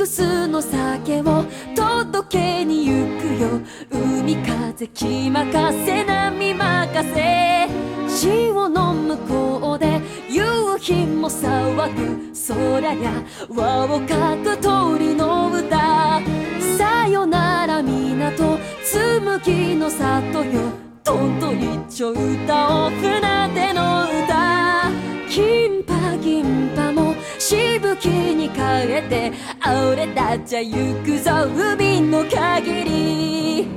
くすの酒を届けに行くよ。海風気まかせ波任せ。潮の向こうで夕日も騒ぐ。空や和をかく通りの歌。さよなら港紬の里よ。どんどん一丁歌を。船での歌。金パ銀パ変えて俺たちは行くぞ海の限り。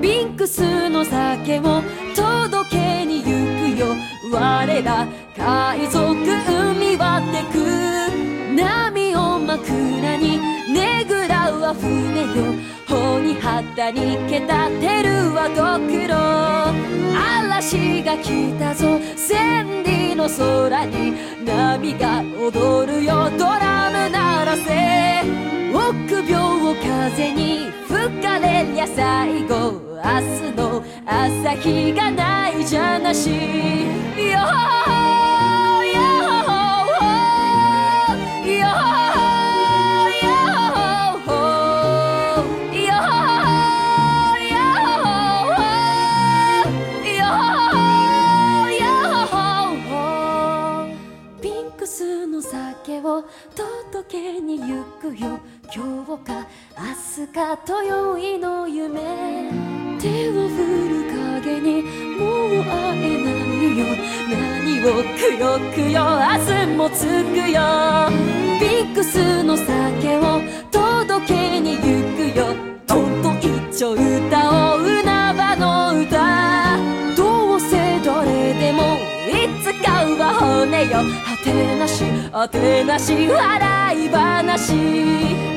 ビンクスの酒を届けに行くよ。我ら海賊海船よ帆に旗にけたてるはご苦労。嵐が来たぞ千里の空に波が踊るよ。ドラム鳴らせ。臆病を風に吹かれりゃ最後明日の朝日がないじゃなし。の酒を届けに行くよ今日か明日かと宵の夢手を振る影にもう会えないよ何をくよくよ明日もつくよピンクスの酒を届けに行くよとんと一丁歌を海原の歌どうせどれでもいつかは骨よてなしあてなし笑い話。